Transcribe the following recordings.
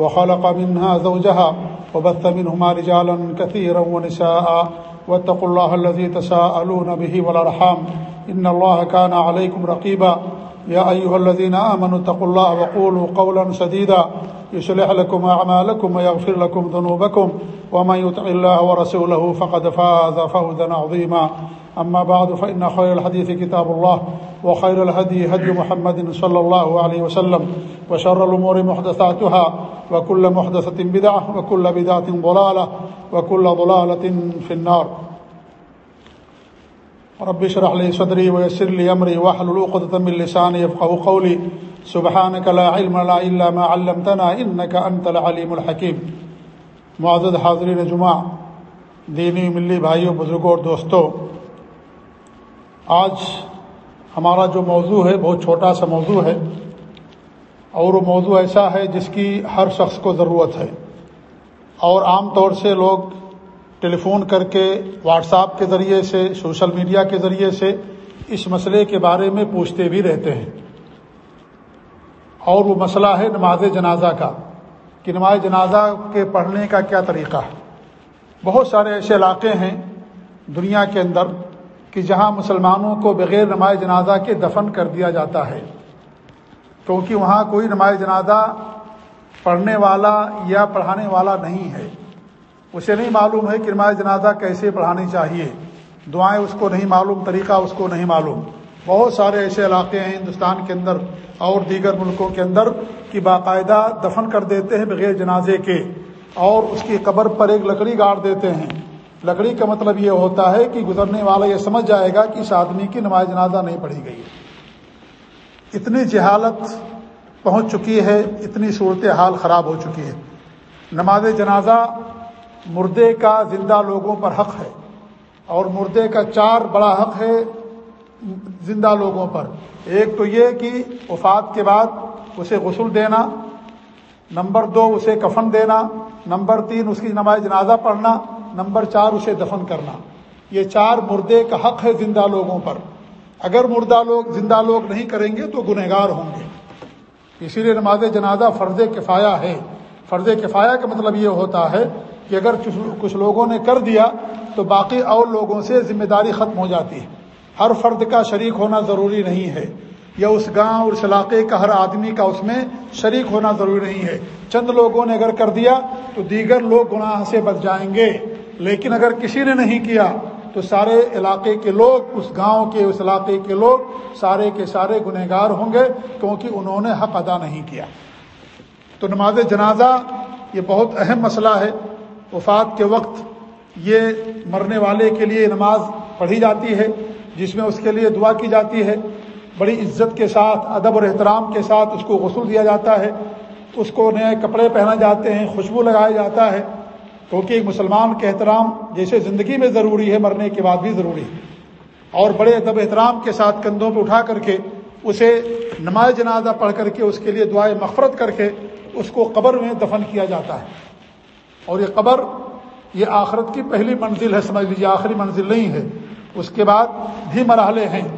وخلق منها زوجها وبث منهما رجالا كثيرا ونساء واتقوا الله الذي تساءلون به والأرحام إن الله كان عليكم رقيبا يا أيها الذين آمنوا اتقوا الله وقولوا قولا سديدا يسلح لكم أعمالكم ويغفر لكم ذنوبكم ومن يطع الله ورسوله فقد فاز فوزا عظيما أما بعد فإن خير الحديث كتاب الله وخير الهدي هدي محمد صلى الله عليه وسلم وشر الأمور محدثاتها وكل محدثة بدعة وكل بدعة ضلالة وكل ضلالة في النار. رب اشرح لي صدري ويسر لي امري واحلل عقدة من لساني يفقهوا قولي. سبحانك لا علم لنا الا ما علمتنا انك انت العليم الحكيم. معزز حاضرین جمعہ، دینی ملی بھائیوں، بزرگوں اور دوستوں، آج ہمارا جو موضوع ہے بہت چھوٹا سا موضوع ہے۔ اور وہ موضوع ایسا ہے جس کی ہر شخص کو ضرورت ہے۔ اور عام طور سے لوگ ٹیلی فون کر کے واٹس ایپ کے ذریعے سے، سوشل میڈیا کے ذریعے سے اس مسئلے کے بارے میں پوچھتے بھی رہتے ہیں۔ اور وہ مسئلہ ہے نماز جنازہ کا۔ کہ نماز جنازہ کے پڑھنے کا کیا طریقہ ہے؟ بہت سارے ایسے علاقے ہیں دنیا کے اندر کہ جہاں مسلمانوں کو بغیر نماز جنازہ کے دفن کر دیا جاتا ہے۔ کیونکہ وہاں کوئی نماز جنازہ پڑھنے والا یا پڑھانے والا نہیں ہے۔ اسے نہیں معلوم ہے کہ نماز جنازہ کیسے پڑھانی چاہیے۔ دعائیں اس کو نہیں معلوم، طریقہ اس کو نہیں معلوم۔ بہت سارے ایسے علاقے ہیں ہندوستان کے اندر اور دیگر ملکوں کے اندر کہ باقاعدہ دفن کر دیتے ہیں بغیر جنازے کے اور اس کی قبر پر ایک لکڑی گاڑ دیتے ہیں۔ لکڑی کا مطلب یہ ہوتا ہے کہ گزرنے والا یہ سمجھ جائے گا کہ اس آدمی کی نماز جنازہ نہیں پڑھی گئی اتنی جہالت پہنچ چکی ہے، اتنی صورت حال خراب ہو چکی ہے۔ نماز جنازہ مردے کا زندہ لوگوں پر حق ہے اور مردے کا چار بڑا حق ہے زندہ لوگوں پر۔ ایک تو یہ کہ وفات کے بعد اسے غسل دینا، نمبر دو اسے کفن دینا، نمبر تین اس کی نماز جنازہ پڑھنا، نمبر چار اسے دفن کرنا۔ یہ چار مردے کا حق ہے زندہ لوگوں پر۔ اگر مردہ لوگ زندہ لوگ نہیں کریں گے تو گنہگار ہوں گے۔ اسی لیے نماز جنازہ فرض کفایا ہے۔ فرض کفایا کا مطلب یہ ہوتا ہے کہ اگر کچھ لوگوں نے کر دیا تو باقی اور لوگوں سے ذمہ داری ختم ہو جاتی ہے۔ ہر فرد کا شریک ہونا ضروری نہیں ہے۔ یا اس گاؤں اور اس علاقے کا ہر آدمی کا اس میں شریک ہونا ضروری نہیں ہے۔ چند لوگوں نے اگر کر دیا تو دیگر لوگ گناہ سے بچ جائیں گے۔ لیکن اگر کسی نے نہیں کیا تو سارے علاقے کے لوگ، اس گاؤں کے، اس علاقے کے لوگ سارے کے سارے گنہگار ہوں گے کیونکہ انہوں نے حق ادا نہیں کیا۔ تو نماز جنازہ یہ بہت اہم مسئلہ ہے۔ وفات کے وقت یہ مرنے والے کے لیے نماز پڑھی جاتی ہے، جس میں اس کے لیے دعا کی جاتی ہے۔ بڑی عزت کے ساتھ، ادب اور احترام کے ساتھ اس کو غسل دیا جاتا ہے۔ اس کو نئے کپڑے پہنا جاتے ہیں، خوشبو لگایا جاتا ہے۔ کیونکہ ایک مسلمان کے احترام جیسے زندگی میں ضروری ہے، مرنے کے بعد بھی ضروری ہے۔ اور بڑے ادب احترام کے ساتھ کندھوں پہ اٹھا کر کے، اسے نماز جنازہ پڑھ کر کے، اس کے لیے دعائیں مغفرت کر کے، اس کو قبر میں دفن کیا جاتا ہے۔ اور یہ قبر، یہ آخرت کی پہلی منزل ہے، سمجھ لیجیے، آخری منزل نہیں ہے۔ اس کے بعد بھی مرحلے ہیں۔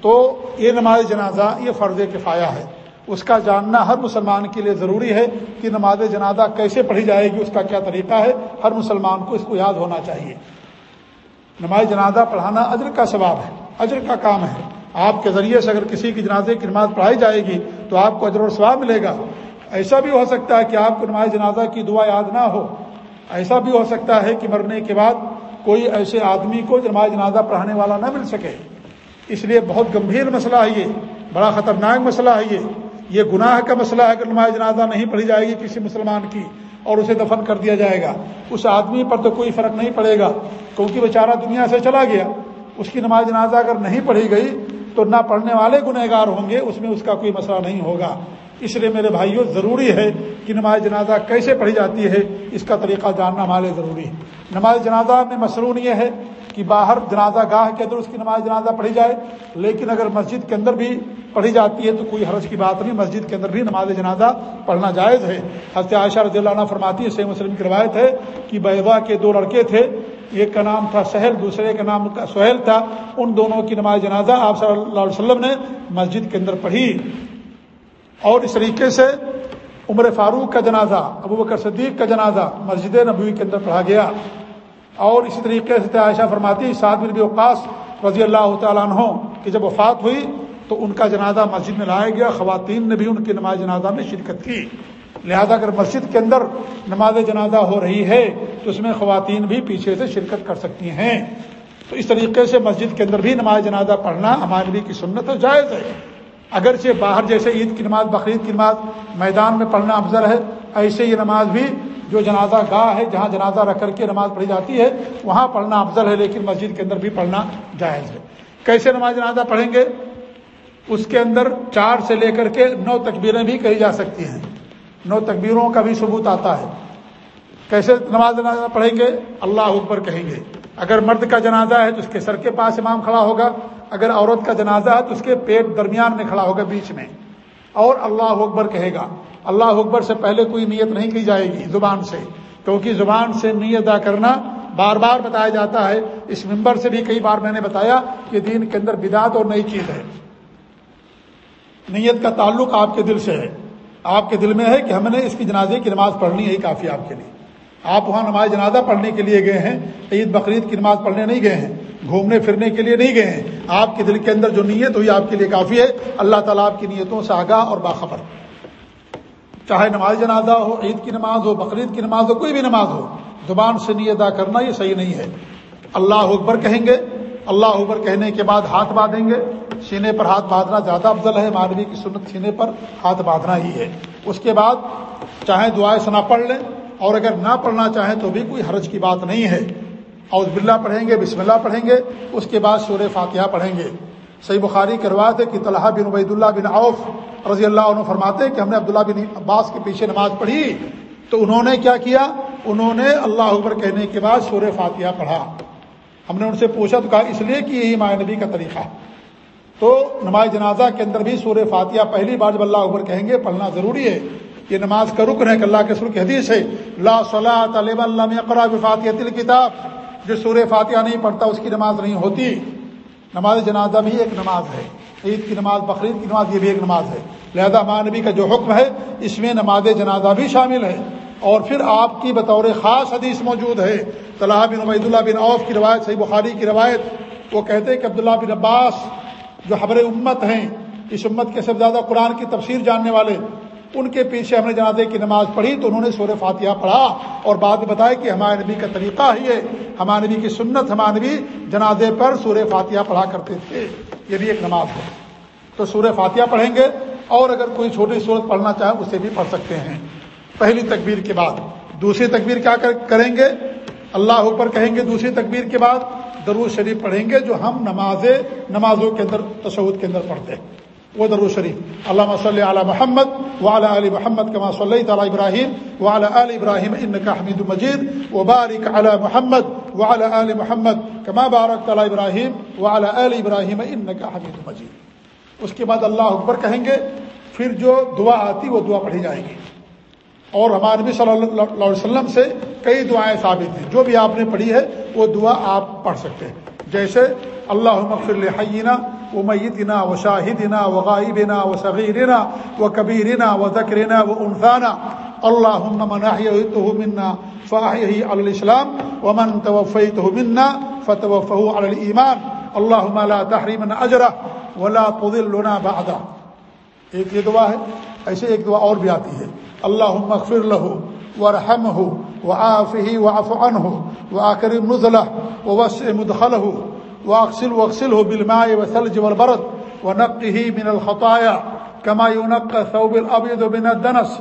تو یہ نماز جنازہ، یہ فرض کفایا ہے۔ اس کا جاننا ہر مسلمان کے لیے ضروری ہے کہ نماز جنازہ کیسے پڑھی جائے گی، اس کا کیا طریقہ ہے، ہر مسلمان کو اس کو یاد ہونا چاہیے۔ نماز جنازہ پڑھانا اجر کا ثواب ہے، اجر کا کام ہے۔ آپ کے ذریعے سے اگر کسی کی جنازے کی نماز پڑھائی جائے گی تو آپ کو اجر و ثواب ملے گا۔ ایسا بھی ہو سکتا ہے کہ آپ کو نماز جنازہ کی دعا یاد نہ ہو۔ ایسا بھی ہو سکتا ہے کہ مرنے کے بعد کوئی ایسے آدمی کو نماز جنازہ پڑھانے والا نہ مل سکے۔ اس لیے بہت گمبھیر مسئلہ ہے یہ، بڑا خطرناک مسئلہ ہے یہ۔ یہ گناہ کا مسئلہ ہے اگر نماز جنازہ نہیں پڑھی جائے گی کسی مسلمان کی اور اسے دفن کر دیا جائے گا، اس آدمی پر تو کوئی فرق نہیں پڑے گا، کیونکہ بیچارہ دنیا سے چلا گیا۔ اس کی نماز جنازہ اگر نہیں پڑھی گئی تو نہ پڑھنے والے گنہ گار ہوں گے، اس میں اس کا کوئی مسئلہ نہیں ہوگا۔ اس لیے میرے بھائیوں ضروری ہے کہ نماز جنازہ کیسے پڑھی جاتی ہے، اس کا طریقہ جاننا ہمارے ضروری ہے۔ نماز جنازہ میں مصنون یہ ہے کہ باہر جنازہ گاہ کے اندر اس کی نماز جنازہ پڑھی جائے، لیکن اگر مسجد کے اندر بھی پڑھی جاتی ہے تو کوئی حرج کی بات نہیں، مسجد کے اندر بھی نماز جنازہ پڑھنا جائز ہے۔ حضرت عائشہ رضی اللہ عنہ فرماتی ہے سی مسلم کی روایت ہے کہ بیضا کے دو لڑکے تھے، ایک کا نام تھا سہل، دوسرے کا نام سہیل تھا۔ ان دونوں کی نماز جنازہ آپ صلی اللہ علیہ وسلم نے مسجد کے اندر پڑھی۔ اور اس طریقے سے عمر فاروق کا جنازہ، ابو بکر صدیق کا جنازہ مسجد نبوی کے اندر پڑھا گیا۔ اور اسی طریقے سے عائشہ فرماتی سعد بن اوقاس رضی اللہ تعالیٰ عنہ کہ جب وفات ہوئی تو ان کا جنازہ مسجد میں لایا گیا، خواتین نے بھی ان کی نماز جنازہ میں شرکت کی۔ لہذا اگر مسجد کے اندر نماز جنازہ ہو رہی ہے تو اس میں خواتین بھی پیچھے سے شرکت کر سکتی ہیں۔ تو اس طریقے سے مسجد کے اندر بھی نماز جنازہ پڑھنا ہمارے نبی کی سنت و جائز ہے۔ اگرچہ باہر جیسے عید کی نماز، بقرعید کی نماز میدان میں پڑھنا افضل ہے، ایسے یہ نماز بھی جو جنازہ گاہ ہے، جہاں جنازہ رکھ کر کے نماز پڑھی جاتی ہے، وہاں پڑھنا افضل ہے، لیکن مسجد کے اندر بھی پڑھنا جائز ہے۔ کیسے نماز جنازہ پڑھیں گے؟ اس کے اندر چار سے لے کر کے نو تکبیریں بھی کہی جا سکتی ہیں۔ نو تکبیروں کا بھی ثبوت آتا ہے۔ کیسے نماز جنازہ پڑھیں گے؟ اللہ اکبر کہیں گے، اگر مرد کا جنازہ ہے تو اس کے سر کے پاس امام کھڑا ہوگا، اگر عورت کا جنازہ ہے تو اس کے پیٹ درمیان میں کھڑا ہوگا بیچ میں۔ اور اللہ اکبر کہے گا اللہ اکبر سے پہلے کوئی نیت نہیں کی جائے گی زبان سے، کیونکہ زبان سے نیت ادا کرنا بار بار بتایا جاتا ہے۔ اس ممبر سے بھی کئی بار میں نے بتایا کہ دین کے اندر بدعت اور نئی چیز ہے۔ نیت کا تعلق آپ کے دل سے ہے۔ آپ کے دل میں ہے کہ ہم نے اس کی جنازے کی نماز پڑھنی ہے کافی آپ کے لیے۔ آپ وہاں نماز جنازہ پڑھنے کے لیے گئے ہیں، عید بقرعید کی نماز پڑھنے نہیں گئے ہیں، گھومنے پھرنے کے لیے نہیں گئے ہیں۔ آپ کے دل کے اندر جو نیت ہوئی آپ کے لیے کافی ہے۔ اللہ تعالیٰ آپ کی نیتوں سے آگاہ اور باخبر۔ چاہے نماز جنازہ ہو، عید کی نماز ہو بقرعید کی نماز ہو، کوئی بھی نماز ہو، زبان سے نیت ادا کرنا یہ صحیح نہیں ہے۔ اللہ اکبر کہیں گے، اللہ اکبر کہنے کے بعد ہاتھ باندھیں گے۔ سینے پر ہاتھ باندھنا زیادہ افضل ہے، مانوی کی سنت سینے پر ہاتھ باندھنا ہی ہے۔ اس کے بعد چاہے دعائیں سنا پڑھ لیں، اور اگر نہ پڑھنا چاہیں تو بھی کوئی حرج کی بات نہیں ہے۔ اور بلّہ پڑھیں گے، بسم اللہ پڑھیں گے۔ اس کے بعد شور فاتحہ پڑھیں گے۔ صحیح بخاری کروات ہے کہ طلحہ بن عبید اللہ بن عوف رضی اللہ عنہ فرماتے کہ ہم نے عبداللہ بن عباس کے پیچھے نماز پڑھی تو انہوں نے کیا کیا؟ انہوں نے اللہ اکبر کہنے کے بعد شور فاتحہ پڑھا۔ ہم نے ان سے پوچھا تو کہا، اس لیے کہ یہی ماہ نبی کا طریقہ تو نماز جنازہ کے اندر بھی سور فاتحہ پہلی بار جب اللہ اکبر کہیں گے، پڑھنا ضروری ہے۔ یہ نماز کا رکن ہے کہ اللہ کے سر کی حدیث ہے۔ لا صلاح اللہ اقرا فاتحہ تل کتاب جو سور فاتحہ نہیں پڑھتا، اس کی نماز نہیں ہوتی۔ نماز جنازہ بھی ایک نماز ہے۔ عید کی نماز، بقرعید کی نماز، یہ بھی ایک نماز ہے۔ لہذا ماں نبی کا جو حکم ہے، اس میں نماز جنازہ بھی شامل ہے۔ اور پھر آپ کی بطور خاص حدیث موجود ہے۔ طلحہ بن عبید اللہ بن عوف کی روایت، صحیح بخاری کی روایت، وہ کہتے ہیں کہ عبداللہ بن عباس جو حبر امت ہیں، اس امت کے سب زیادہ قرآن کی تفسیر جاننے والے ان کے پیچھے ہم نے جنازے کی نماز پڑھی تو انہوں نے سور فاتحہ پڑھا اور بعد میں بتایا کہ ہمارے نبی کا طریقہ ہی ہے، ہمارے نبی کی سنت، ہمارے نبی جنازے پر سور فاتحہ پڑھا کرتے تھے، یہ بھی ایک نماز ہے۔ تو سور فاتحہ پڑھیں گے اور اگر کوئی چھوٹی صورت پڑھنا چاہے اسے بھی پڑھ سکتے ہیں۔ پہلی تکبیر کے بعد۔ دوسری تکبیر کیا کریں گے؟ اللہ اوپر کہیں گے دوسری تکبیر کے بعد۔ درود شریف پڑھیں گے جو ہم نماز نمازوں کے اندر تشود کے اندر پڑھتے ہیں۔ وہ درود شریف۔ علامہ صلی علی محمد۔ وعلى علی محمد کما صلی تعالیٰ ابراہیم وعلى علی ابراہیم ان کا حمید مجید وبارک علی محمد وعلى علی محمد کما بارک تعالیٰ ابراہیم وعلى علی ابراہیم ان کا حمید مجید اس کے بعد اللہ اکبر کہیں گے، پھر جو دعا آتی وہ دعا پڑھی جائے گی۔ اور ہمارے نبی صلی اللہ علیہ وسلم سے کئی دعائیں ثابت ہیں۔ جو بھی آپ نے پڑھی ہے، وہ دعا آپ پڑھ سکتے ہیں۔ جیسے اللہ مغفر الحینہ و میتنا و شاہدنا و غائبنا و صغیرنا و کبیرنا و ذکرنا و انفانہ اللہ منحیۃ منا فاحی علی الاسلام ومن توفیت منا فتوفہ علی الایمان اللہ لا تحریمنا اجرہ ولا تضلنا بعدہ ایک یہ دعا ہے، ایسے ایک دعا اور بھی آتی ہے۔ اللہ مغفر له ورحمه وعافه وعف عنه وآكرم نزله ووسع مدخله واغسل واغسله بالماء والثلج والبرد ونقه من الخطايا كما ينقى ثوب الأبيض من الدنس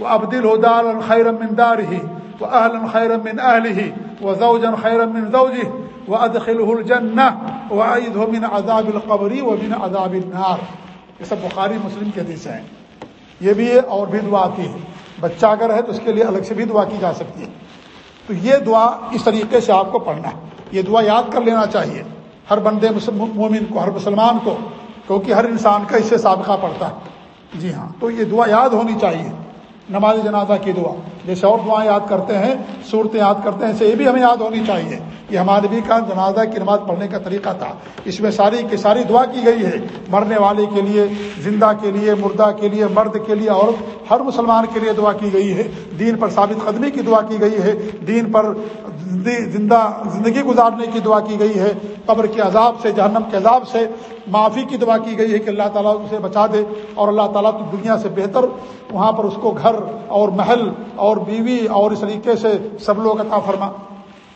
وأبدله دارا خيرا من داره وأهلا خيرا من أهله وزوجا خيرا من زوجه وأدخله الجنة وأعيده من عذاب القبر ومن عذاب النار۔ یہ سب بخاری مسلم کے حدیث ہیں۔ یہ بھی ہے اور بھی دعا آتی ہے بچہ اگر ہے تو اس کے لیے الگ سے بھی دعا کی جا سکتی ہے۔ تو یہ دعا اس طریقے سے آپ کو پڑھنا ہے۔ یہ دعا یاد کر لینا چاہیے۔ ہر بندے مومن کو، ہر مسلمان کو، کیونکہ ہر انسان کا اس سے سابقہ پڑتا ہے۔ جی ہاں تو یہ دعا یاد ہونی چاہیے، نماز جنازہ کی دعا۔ جیسے اور دعائیں یاد کرتے ہیں، صورتیں یاد کرتے ہیں اسے یہ بھی ہمیں یاد ہونی چاہیے یہ ہمارے بھی کا جنازہ کی نماز پڑھنے کا طریقہ تھا۔ اس میں ساری کی ساری دعا کی گئی ہے۔ مرنے والے کے لیے، زندہ کے لیے، مردہ کے لیے، مرد کے لیے اور ہر مسلمان کے لیے دعا کی گئی ہے۔ دین پر ثابت قدمی کی دعا کی گئی ہے۔ دین پر زندہ، زندگی گزارنے کی دعا کی گئی ہے۔ قبر کے عذاب سے، جہنم کے عذاب سے معافی کی دعا کی گئی ہے کہ اللہ تعالیٰ اسے بچا دے اور اللہ تعالیٰ کی دنیا سے بہتر وہاں پر اس کو گھر اور محل اور بیوی اور اس طریقے سے سب لوگ عطا فرما۔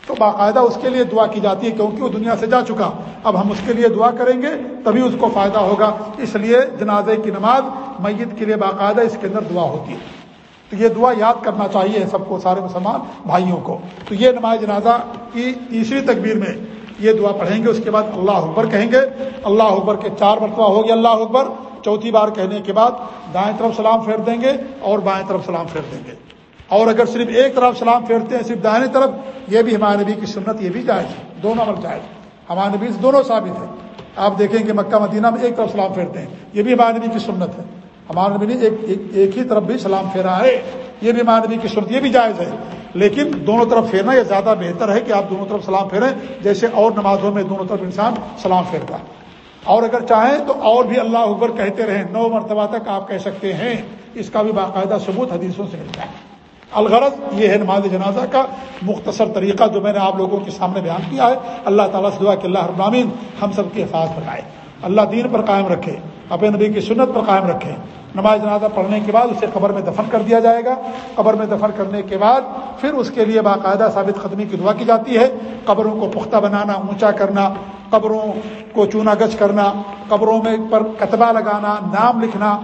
تو باقاعدہ اس کے لیے دعا کی جاتی ہے کیونکہ وہ دنیا سے جا چکا۔ اب ہم اس کے لیے دعا کریں گے تبھی اس کو فائدہ ہوگا۔ اس لیے جنازے کی نماز میت کے لیے باقاعدہ اس کے اندر دعا ہوتی ہے۔ تو یہ دعا یاد کرنا چاہیے سب کو، سارے مسلمان بھائیوں کو۔ تو یہ نماز جنازہ کی تیسری تکبیر میں یہ دعا پڑھیں گے، اس کے بعد اللہ اکبر کہیں گے۔ اللہ اکبر کے چار مرتبہ ہوگی اللہ اکبر۔ چوتھی بار کہنے کے بعد دائیں طرف سلام پھیر دیں گے اور بائیں طرف سلام پھیر دیں گے۔ اور اگر صرف ایک طرف سلام پھیرتے ہیں، صرف دائیں طرف، یہ بھی ہمارے نبی کی سنت، یہ بھی جائز ہے۔ دونوں عمل جائز ہمارے نبی سے دونوں ثابت ہے آپ دیکھیں کہ مکہ، مدینہ میں ایک طرف سلام پھیرتے ہیں۔ یہ بھی ہمارے نبی کی سنت ہے۔ ہمارے نبی نے ایک ایک ہی طرف بھی سلام پھیرا ہے۔ یہ بھی ہمارے نبی کی سنت، یہ بھی جائز ہے۔ لیکن دونوں طرف پھیرنا یہ زیادہ بہتر ہے کہ آپ دونوں طرف سلام پھیریں، جیسے اور نمازوں میں دونوں طرف انسان سلام پھیرتا ہے۔ اور اگر چاہیں تو اور بھی اللہ اکبر کہتے رہیں۔ نو مرتبہ تک آپ کہہ سکتے ہیں۔ اس کا بھی باقاعدہ ثبوت حدیثوں سے ملتا ہے۔ الغرض یہ ہے نماز جنازہ کا مختصر طریقہ جو میں نے آپ لوگوں کے سامنے بیان کیا ہے۔ اللہ تعالیٰ سے دعا کہ اللہ ابامین ہم سب کے حفاظ بنائے اللہ دین پر قائم رکھے۔ اپنے نبی کی سنت پر قائم رکھے نماز جنازہ پڑھنے کے بعد اسے قبر میں دفن کر دیا جائے گا۔ قبر میں دفن کرنے کے بعد پھر اس کے لیے باقاعدہ ثابت قدمی کی دعا کی جاتی ہے۔ قبروں کو پختہ بنانا، اونچا کرنا، قبروں کو چونا گچ کرنا، قبروں میں پر کتبہ لگانا، نام لکھنا،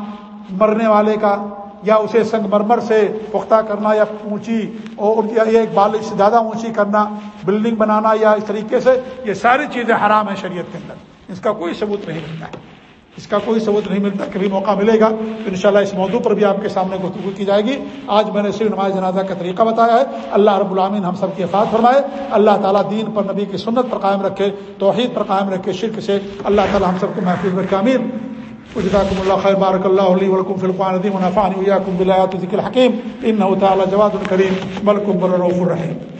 مرنے والے کا یا اسے سنگ مرمر سے پختہ کرنا یا اونچی اور ایک بال سے زیادہ اونچی کرنا، بلڈنگ بنانا یا اس طریقے سے، یہ ساری چیزیں حرام ہیں شریعت کے اندر۔ اس کا کوئی ثبوت نہیں ملتا ہے۔ اس کا کوئی ثبوت نہیں ملتا، کبھی موقع ملے گا تو انشاءاللہ اس موضوع پر بھی آپ کے سامنے گفتگو کی جائے گی۔ آج میں نے صرف نماز جنازہ کا طریقہ بتایا ہے۔ اللہ رب العامین ہم سب کی حفاظ فرمائے۔ اللہ تعالیٰ دین پر، نبی کی سنت پر قائم رکھے، توحید پر قائم رکھے، شرک سے اللہ تعالیٰ ہم سب کو محفوظ رکھے امین وجزاكم الله خير بارك الله لي ولكم في القرآن العظيم ونفعني وإياكم بالآيات الذكر الحكيم إنه تعالى جواد كريم ملك بر رؤوف الرحيم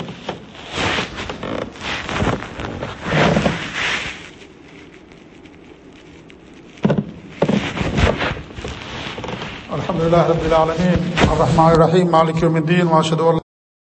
الحمد لله رب العالمين الرحمن الرحيم مالك يوم الدين واشهد ان